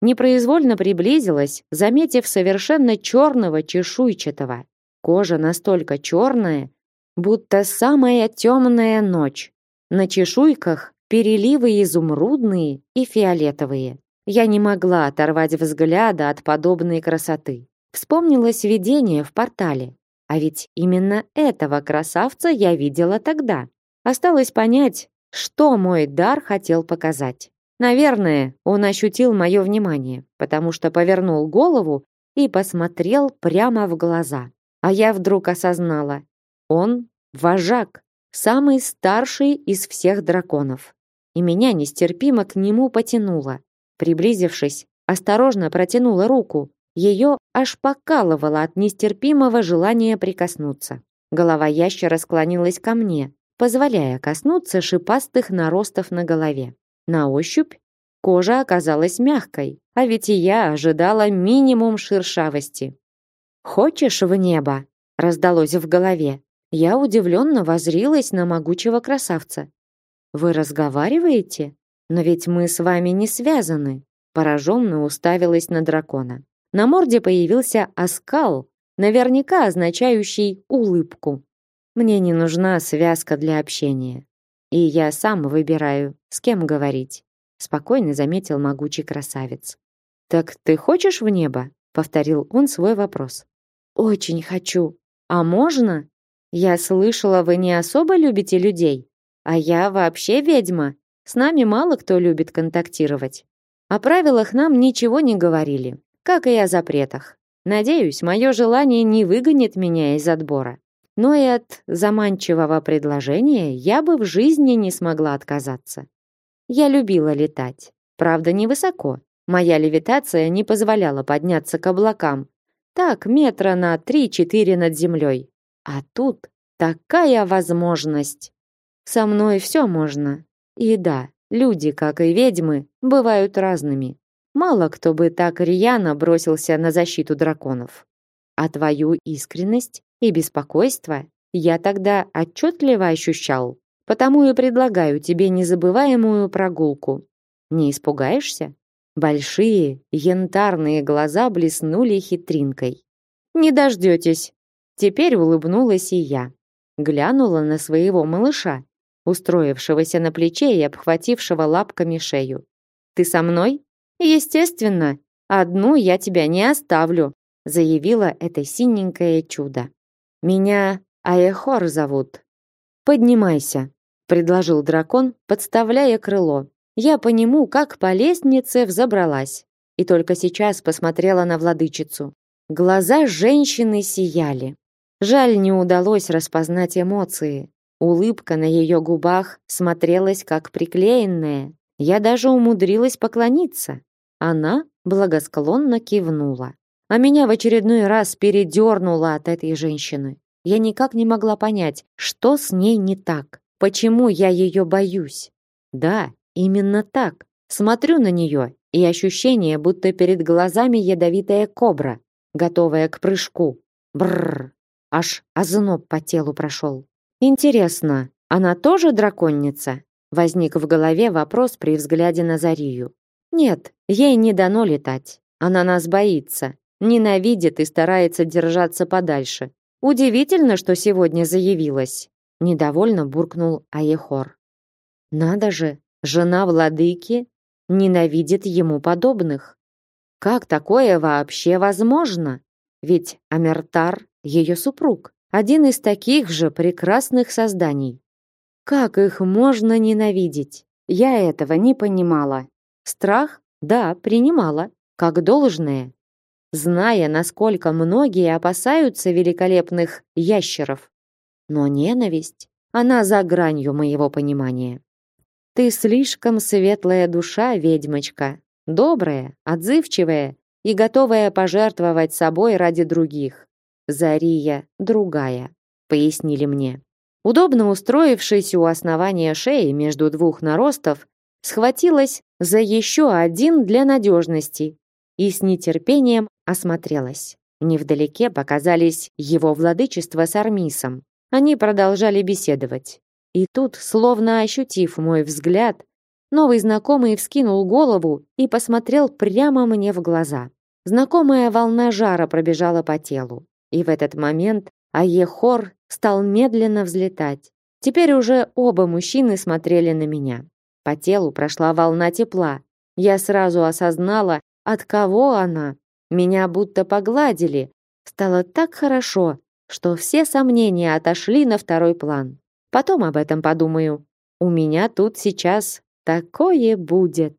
Непроизвольно приблизилась, заметив совершенно черного чешуйчатого. Кожа настолько черная, будто самая темная ночь. На чешуйках переливы изумрудные и фиолетовые. Я не могла оторвать взгляда от подобной красоты. Вспомнилось видение в портале. А ведь именно этого красавца я видела тогда. Осталось понять, что мой дар хотел показать. Наверное, он ощутил мое внимание, потому что повернул голову и посмотрел прямо в глаза. А я вдруг осознала, он вожак, самый старший из всех драконов. И меня нестерпимо к нему потянуло. Приблизившись, осторожно протянула руку. Ее аж покалывало от нестерпимого желания прикоснуться. Голова ящера склонилась ко мне, позволяя коснуться шипастых наростов на голове. На ощупь кожа оказалась мягкой, а ведь и я ожидала минимум шершавости. «Хочешь в небо?» — раздалось в голове. Я удивленно возрилась на могучего красавца. «Вы разговариваете? Но ведь мы с вами не связаны!» Пораженно уставилась на дракона. На морде появился оскал, наверняка означающий улыбку. Мне не нужна связка для общения. И я сам выбираю, с кем говорить, спокойно заметил могучий красавец. Так ты хочешь в небо? повторил он свой вопрос. Очень хочу. А можно? Я слышала, вы не особо любите людей, а я вообще ведьма. С нами мало кто любит контактировать. О правилах нам ничего не говорили, как и о запретах. Надеюсь, мое желание не выгонит меня из отбора но и от заманчивого предложения я бы в жизни не смогла отказаться. Я любила летать, правда, невысоко. Моя левитация не позволяла подняться к облакам. Так, метра на 3-4 над землей. А тут такая возможность. Со мной все можно. И да, люди, как и ведьмы, бывают разными. Мало кто бы так рьяно бросился на защиту драконов. А твою искренность и беспокойство я тогда отчетливо ощущал. Потому и предлагаю тебе незабываемую прогулку. Не испугаешься? Большие янтарные глаза блеснули хитринкой. Не дождетесь. Теперь улыбнулась и я. Глянула на своего малыша, устроившегося на плече и обхватившего лапками шею. Ты со мной? Естественно. Одну я тебя не оставлю, заявила это синенькое чудо. Меня Аехор зовут. Поднимайся, предложил дракон, подставляя крыло. Я по нему, как по лестнице, взобралась и только сейчас посмотрела на владычицу. Глаза женщины сияли. Жаль, не удалось распознать эмоции. Улыбка на ее губах смотрелась как приклеенная. Я даже умудрилась поклониться. Она благосклонно кивнула а меня в очередной раз передернуло от этой женщины. Я никак не могла понять, что с ней не так, почему я ее боюсь. Да, именно так. Смотрю на нее, и ощущение, будто перед глазами ядовитая кобра, готовая к прыжку. Бррр, аж озноб по телу прошел. Интересно, она тоже драконница? Возник в голове вопрос при взгляде на Зарию. Нет, ей не дано летать. Она нас боится, Ненавидит и старается держаться подальше. Удивительно, что сегодня заявилась. Недовольно буркнул Аехор. Надо же, жена владыки ненавидит ему подобных. Как такое вообще возможно? Ведь Амертар ее супруг, один из таких же прекрасных созданий. Как их можно ненавидеть? Я этого не понимала. Страх? Да, принимала, как должное зная, насколько многие опасаются великолепных ящеров. Но ненависть, она за гранью моего понимания. Ты слишком светлая душа, ведьмочка, добрая, отзывчивая и готовая пожертвовать собой ради других. Зария другая, пояснили мне. Удобно устроившись у основания шеи между двух наростов, схватилась за еще один для надежности и с нетерпением осмотрелась. Невдалеке показались его владычество с Армисом. Они продолжали беседовать. И тут, словно ощутив мой взгляд, новый знакомый вскинул голову и посмотрел прямо мне в глаза. Знакомая волна жара пробежала по телу. И в этот момент Аехор стал медленно взлетать. Теперь уже оба мужчины смотрели на меня. По телу прошла волна тепла. Я сразу осознала, от кого она меня будто погладили. Стало так хорошо, что все сомнения отошли на второй план. Потом об этом подумаю. У меня тут сейчас такое будет.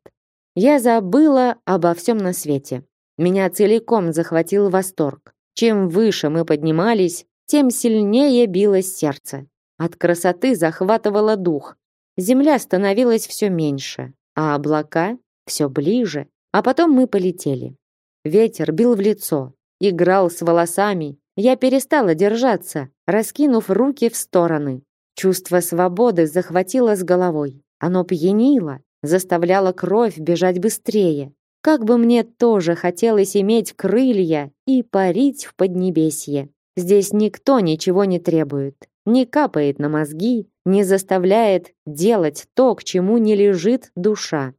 Я забыла обо всем на свете. Меня целиком захватил восторг. Чем выше мы поднимались, тем сильнее билось сердце. От красоты захватывало дух. Земля становилась все меньше, а облака все ближе. А потом мы полетели. Ветер бил в лицо, играл с волосами, я перестала держаться, раскинув руки в стороны. Чувство свободы захватило с головой. Оно пьянило, заставляло кровь бежать быстрее. Как бы мне тоже хотелось иметь крылья и парить в поднебесье. Здесь никто ничего не требует, не капает на мозги, не заставляет делать то, к чему не лежит душа.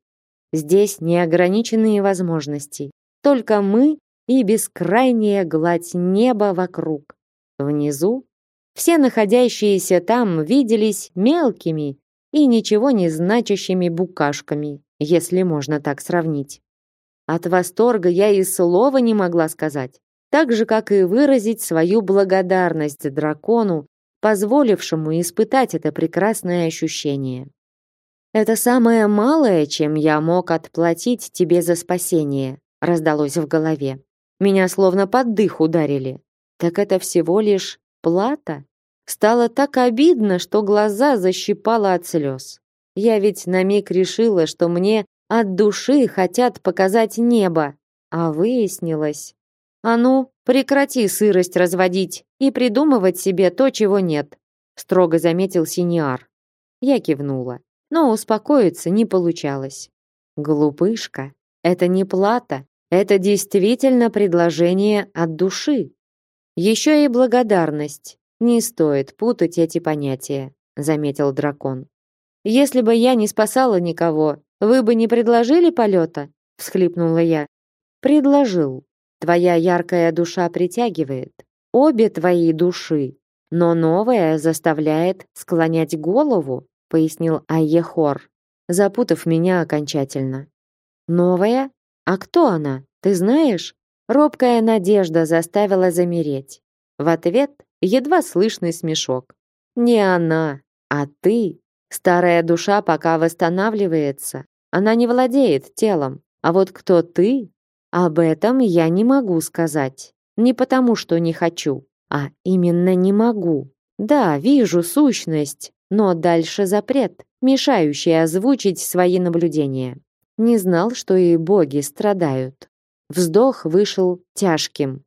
Здесь неограниченные возможности. Только мы и бескрайняя гладь неба вокруг. Внизу все находящиеся там виделись мелкими и ничего не значащими букашками, если можно так сравнить. От восторга я и слова не могла сказать, так же, как и выразить свою благодарность дракону, позволившему испытать это прекрасное ощущение. «Это самое малое, чем я мог отплатить тебе за спасение», раздалось в голове. Меня словно под дых ударили. Так это всего лишь плата? Стало так обидно, что глаза защипало от слез. Я ведь на миг решила, что мне от души хотят показать небо, а выяснилось. А ну, прекрати сырость разводить и придумывать себе то, чего нет, строго заметил Синиар. Я кивнула, но успокоиться не получалось. Глупышка, это не плата, это действительно предложение от души. Еще и благодарность. Не стоит путать эти понятия, заметил дракон. Если бы я не спасала никого, вы бы не предложили полета? всхлипнула я. Предложил. Твоя яркая душа притягивает. Обе твои души. Но новая заставляет склонять голову, пояснил Айехор, запутав меня окончательно. Новая? А кто она? Ты знаешь? Робкая надежда заставила замереть. В ответ едва слышный смешок. Не она, а ты. Старая душа пока восстанавливается. Она не владеет телом. А вот кто ты? Об этом я не могу сказать. Не потому, что не хочу, а именно не могу. Да, вижу сущность, но дальше запрет, мешающий озвучить свои наблюдения. Не знал, что и боги страдают. Вздох вышел тяжким.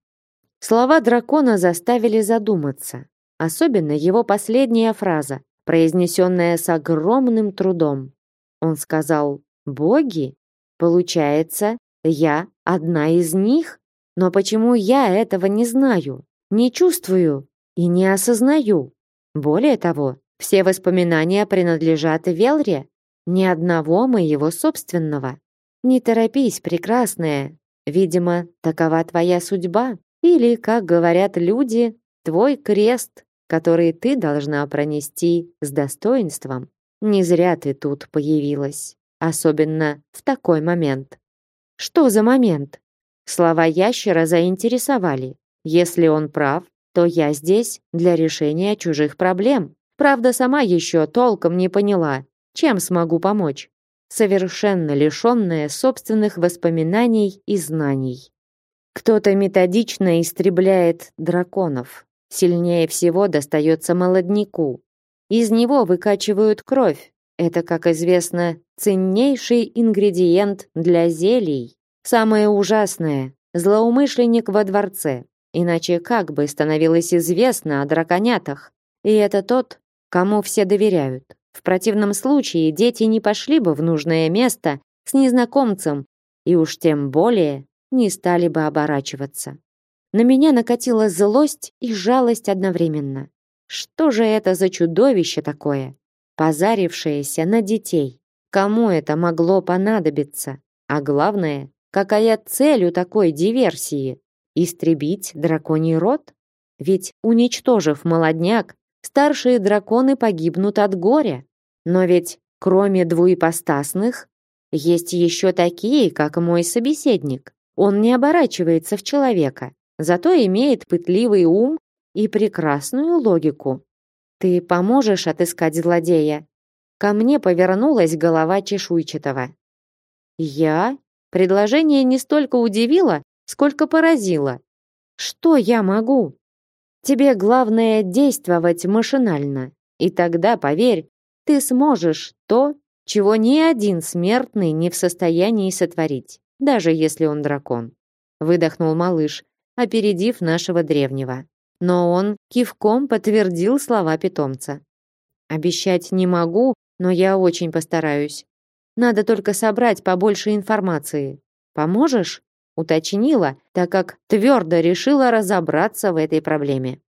Слова дракона заставили задуматься. Особенно его последняя фраза, произнесенная с огромным трудом. Он сказал «Боги? Получается, я одна из них? Но почему я этого не знаю, не чувствую и не осознаю? Более того, все воспоминания принадлежат Велре, ни одного моего собственного. Не торопись, прекрасная. Видимо, такова твоя судьба. Или, как говорят люди, твой крест, который ты должна пронести с достоинством. Не зря ты тут появилась. Особенно в такой момент. Что за момент? Слова ящера заинтересовали. Если он прав, то я здесь для решения чужих проблем. Правда, сама еще толком не поняла, чем смогу помочь? Совершенно лишенная собственных воспоминаний и знаний. Кто-то методично истребляет драконов. Сильнее всего достается молодняку. Из него выкачивают кровь. Это, как известно, ценнейший ингредиент для зелий. Самое ужасное – злоумышленник во дворце. Иначе как бы становилось известно о драконятах? И это тот, кому все доверяют. В противном случае дети не пошли бы в нужное место с незнакомцем и уж тем более не стали бы оборачиваться. На меня накатила злость и жалость одновременно. Что же это за чудовище такое, позарившееся на детей? Кому это могло понадобиться? А главное, какая цель у такой диверсии? Истребить драконий род? Ведь, уничтожив молодняк, старшие драконы погибнут от горя. Но ведь кроме двуепостасных есть еще такие, как мой собеседник. Он не оборачивается в человека, зато имеет пытливый ум и прекрасную логику. Ты поможешь отыскать злодея? Ко мне повернулась голова чешуйчатого. Я? Предложение не столько удивило, сколько поразило. Что я могу? Тебе главное действовать машинально. И тогда, поверь, ты сможешь то, чего ни один смертный не в состоянии сотворить, даже если он дракон. Выдохнул малыш, опередив нашего древнего. но он кивком подтвердил слова питомца. Обещать не могу, но я очень постараюсь. Надо только собрать побольше информации. Поможешь? Уточнила, так как твердо решила разобраться в этой проблеме.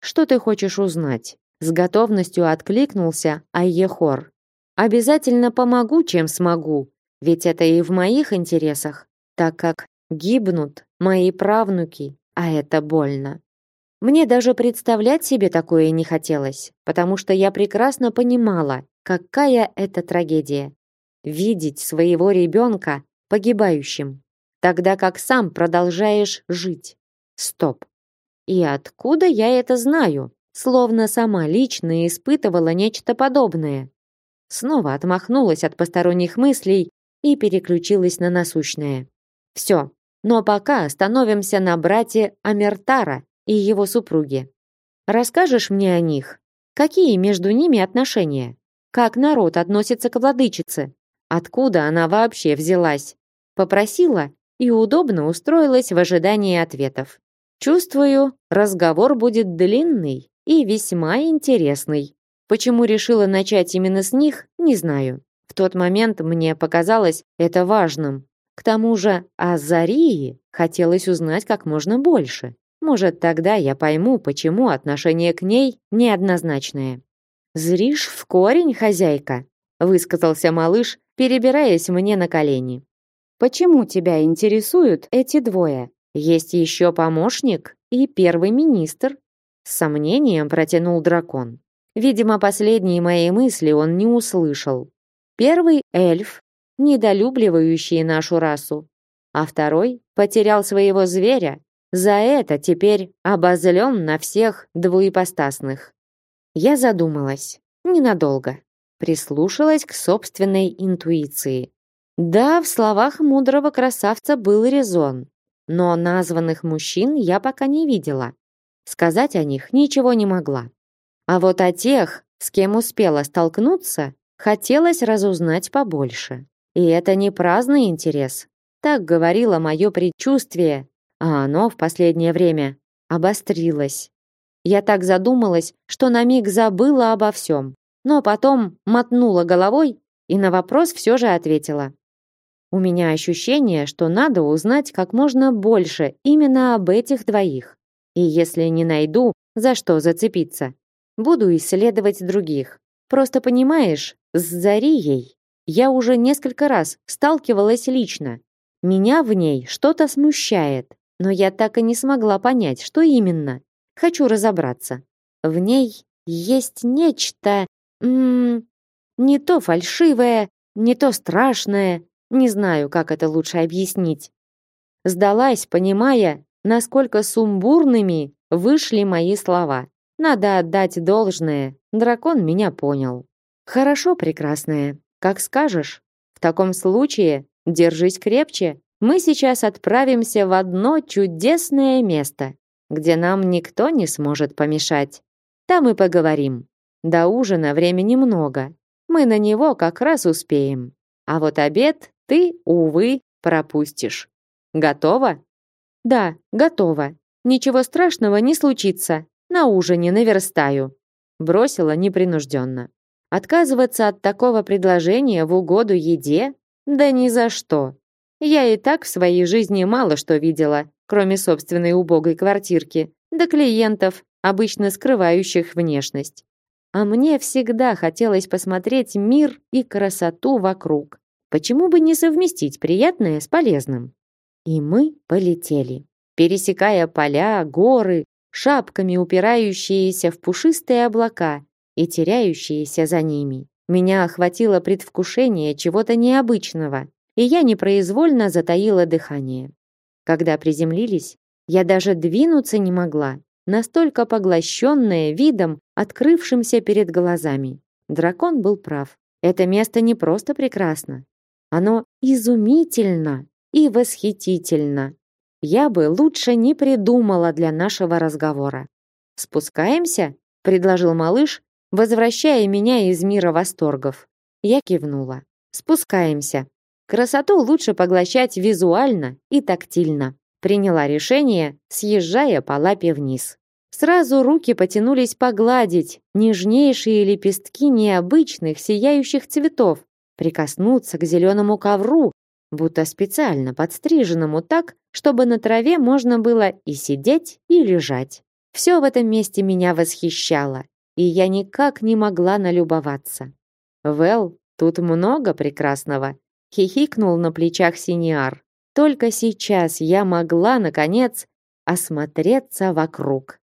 Что ты хочешь узнать? С готовностью откликнулся Айехор. Обязательно помогу, чем смогу, ведь это и в моих интересах, так как гибнут мои правнуки, а это больно. Мне даже представлять себе такое не хотелось, потому что я прекрасно понимала, какая это трагедия. Видеть своего ребенка погибающим, тогда как сам продолжаешь жить. Стоп. И откуда я это знаю? Словно сама лично испытывала нечто подобное. Снова отмахнулась от посторонних мыслей и переключилась на насущное. Все, но пока остановимся на брате Амертара и его супруге. Расскажешь мне о них? Какие между ними отношения? Как народ относится к владычице? Откуда она вообще взялась? Попросила и удобно устроилась в ожидании ответов. Чувствую, разговор будет длинный и весьма интересный. Почему решила начать именно с них, не знаю. В тот момент мне показалось это важным. К тому же о Зарии хотелось узнать как можно больше. Может, тогда я пойму, почему отношение к ней неоднозначное. «Зришь в корень, хозяйка», — высказался малыш, перебираясь мне на колени. «Почему тебя интересуют эти двое? Есть еще помощник и первый министр». С сомнением протянул дракон. Видимо, последние мои мысли он не услышал. Первый эльф, недолюбливающий нашу расу, а второй потерял своего зверя, за это теперь обозлен на всех двуепостасных. Я задумалась, ненадолго, прислушалась к собственной интуиции. Да, в словах мудрого красавца был резон, но названных мужчин я пока не видела. Сказать о них ничего не могла. А вот о тех, с кем успела столкнуться, Хотелось разузнать побольше. И это не праздный интерес. Так говорило мое предчувствие, а оно в последнее время обострилось. Я так задумалась, что на миг забыла обо всем, но потом мотнула головой и на вопрос все же ответила. У меня ощущение, что надо узнать как можно больше именно об этих двоих. И если не найду, за что зацепиться, буду исследовать других. Просто понимаешь, с Зарией я уже несколько раз сталкивалась лично. Меня в ней что-то смущает, но я так и не смогла понять, что именно. Хочу разобраться. В ней есть нечто... М не то фальшивое, не то страшное. Не знаю, как это лучше объяснить. Сдалась, понимая, насколько сумбурными вышли мои слова. Надо отдать должное, дракон меня понял. Хорошо, прекрасная, как скажешь. В таком случае держись крепче. Мы сейчас отправимся в одно чудесное место, где нам никто не сможет помешать. Там и поговорим. До ужина времени много. Мы на него как раз успеем. А вот обед ты, увы, пропустишь. Готова? Да, готова. Ничего страшного не случится. На ужине наверстаю, бросила непринужденно. Отказываться от такого предложения в угоду еде? Да ни за что. Я и так в своей жизни мало что видела, кроме собственной убогой квартирки, да клиентов, обычно скрывающих внешность. А мне всегда хотелось посмотреть мир и красоту вокруг. Почему бы не совместить приятное с полезным? И мы полетели, пересекая поля, горы, шапками упирающиеся в пушистые облака и теряющиеся за ними. Меня охватило предвкушение чего-то необычного, и я непроизвольно затаила дыхание. Когда приземлились, я даже двинуться не могла, настолько поглощенная видом, открывшимся перед глазами. Дракон был прав. Это место не просто прекрасно. Оно изумительно и восхитительно я бы лучше не придумала для нашего разговора. Спускаемся? предложил малыш, возвращая меня из мира восторгов. Я кивнула. Спускаемся. Красоту лучше поглощать визуально и тактильно. Приняла решение, съезжая по лапе вниз. Сразу руки потянулись погладить нежнейшие лепестки необычных сияющих цветов, прикоснуться к зеленому ковру, будто специально подстриженному так, чтобы на траве можно было и сидеть, и лежать. Все в этом месте меня восхищало, и я никак не могла налюбоваться. «Вэл, тут много прекрасного», — хихикнул на плечах Синиар. Только сейчас я могла, наконец, осмотреться вокруг.